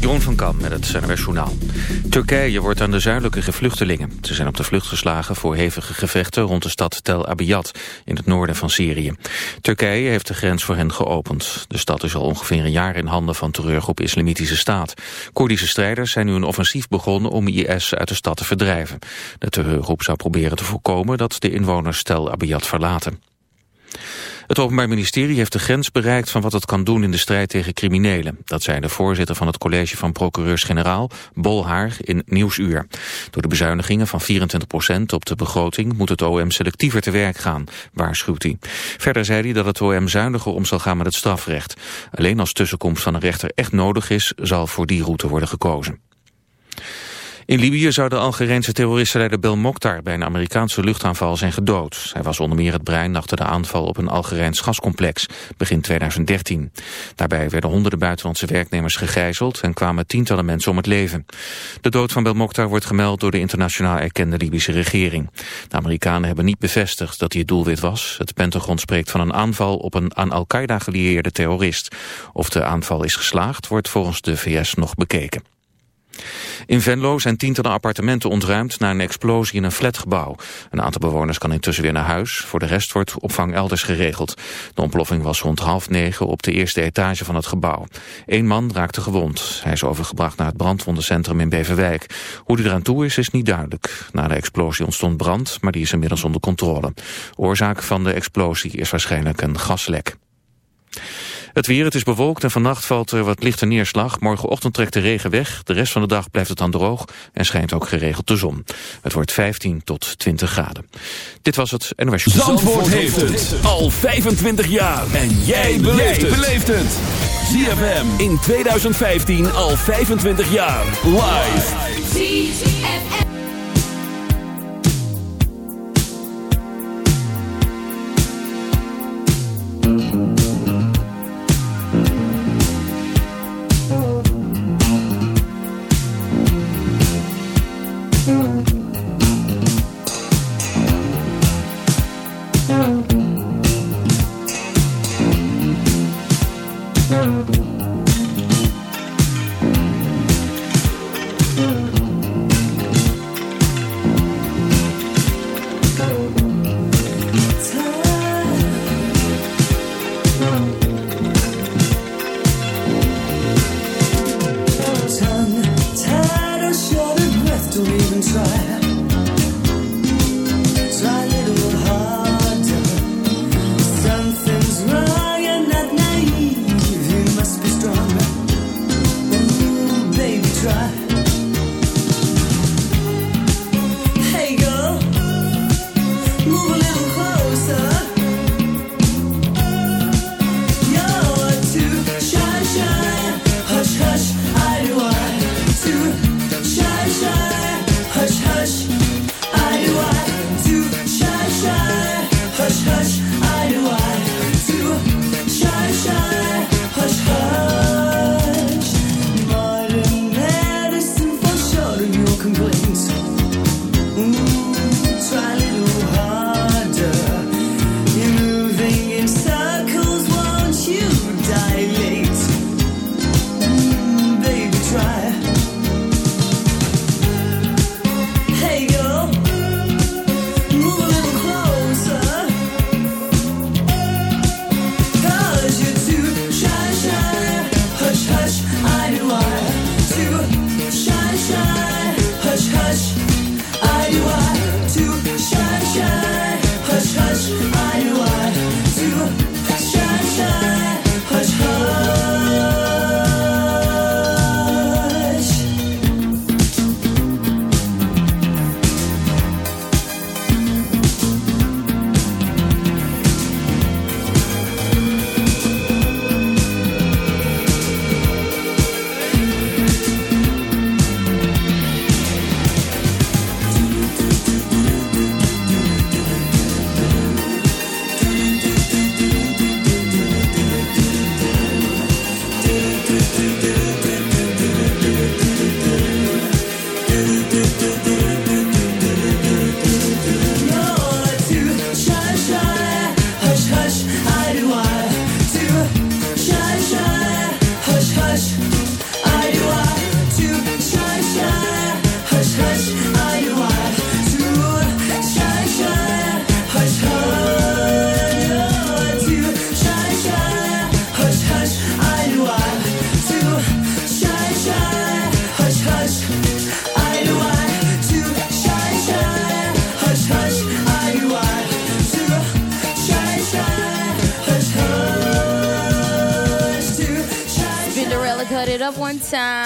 Jeroen van Kam met het CNRS. Turkije wordt aan de zuidelijke vluchtelingen. Ze zijn op de vlucht geslagen voor hevige gevechten rond de stad Tel Abyad in het noorden van Syrië. Turkije heeft de grens voor hen geopend. De stad is al ongeveer een jaar in handen van terreurgroep Islamitische Staat. Koerdische strijders zijn nu een offensief begonnen om IS uit de stad te verdrijven. De terreurgroep zou proberen te voorkomen dat de inwoners Tel Abyad verlaten. Het Openbaar Ministerie heeft de grens bereikt van wat het kan doen in de strijd tegen criminelen. Dat zei de voorzitter van het college van procureurs-generaal, Bolhaar, in Nieuwsuur. Door de bezuinigingen van 24% op de begroting moet het OM selectiever te werk gaan, waarschuwt hij. Verder zei hij dat het OM zuiniger om zal gaan met het strafrecht. Alleen als tussenkomst van een rechter echt nodig is, zal voor die route worden gekozen. In Libië zou de Algerijnse terroristenleider Bel Mokhtar bij een Amerikaanse luchtaanval zijn gedood. Hij was onder meer het brein achter de aanval op een Algerijns gascomplex begin 2013. Daarbij werden honderden buitenlandse werknemers gegijzeld en kwamen tientallen mensen om het leven. De dood van Bel Mokhtar wordt gemeld door de internationaal erkende Libische regering. De Amerikanen hebben niet bevestigd dat hij het doelwit was. Het Pentagon spreekt van een aanval op een aan Al-Qaeda gelieerde terrorist. Of de aanval is geslaagd wordt volgens de VS nog bekeken. In Venlo zijn tientallen appartementen ontruimd na een explosie in een flatgebouw. Een aantal bewoners kan intussen weer naar huis. Voor de rest wordt opvang elders geregeld. De ontploffing was rond half negen op de eerste etage van het gebouw. Eén man raakte gewond. Hij is overgebracht naar het brandwondencentrum in Beverwijk. Hoe die eraan toe is, is niet duidelijk. Na de explosie ontstond brand, maar die is inmiddels onder controle. Oorzaak van de explosie is waarschijnlijk een gaslek. Het weer, het is bewolkt en vannacht valt er wat lichte neerslag. Morgenochtend trekt de regen weg. De rest van de dag blijft het dan droog en schijnt ook geregeld de zon. Het wordt 15 tot 20 graden. Dit was het NOS Show. Zandvoort heeft het al 25 jaar. En jij beleeft het. ZFM in 2015 al 25 jaar. Live. Lisa.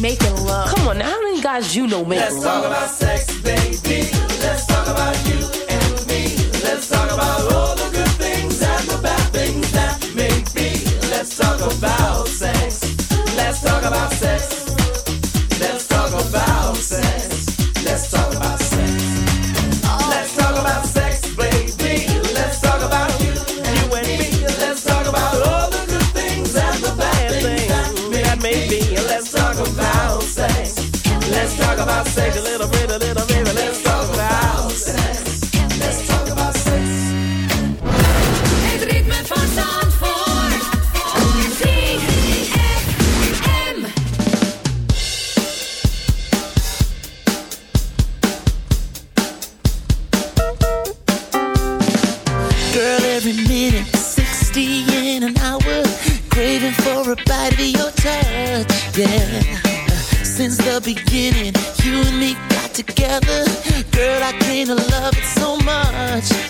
making love. Come on, now, how many guys you know make love? Let's talk about sex, baby. Let's Save a little. I love it so much.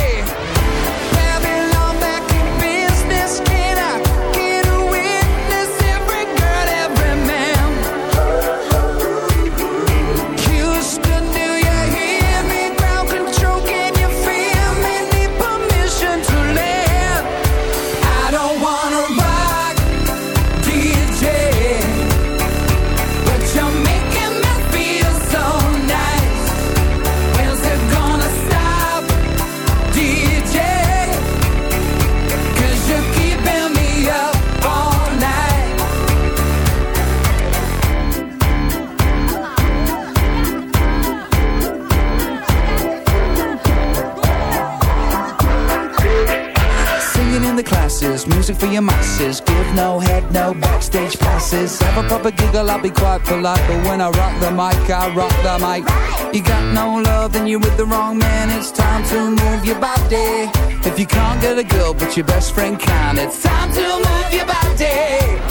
The classes, music for your masses. Give no head, no backstage passes. Have a proper giggle, I'll be quite polite. But when I rock the mic, I rock the mic. You got no love, then you're with the wrong man. It's time to move your body. If you can't get a girl, but your best friend can, it's time to move your body.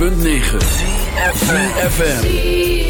106.9 FM.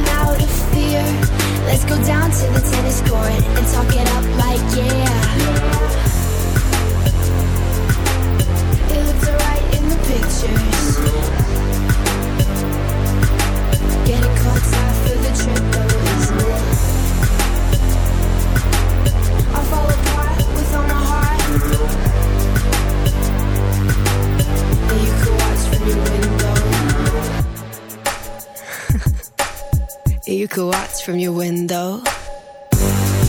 Let's go down to the tennis court and talk it up like yeah. It looks alright in the pictures. Getting caught out for the trip, though, isn't? I fall apart with all my heart. And you can watch from your window. You can watch from your window.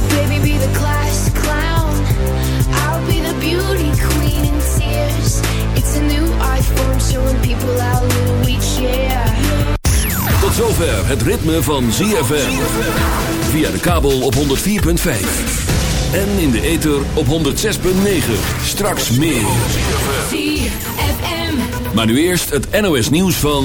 Baby, be the class clown. I'll be the beauty queen in tears. It's a new form showing people how little we care. Tot zover het ritme van ZFM. Via de kabel op 104.5. En in de ether op 106.9. Straks meer. ZFM. Maar nu eerst het NOS nieuws van...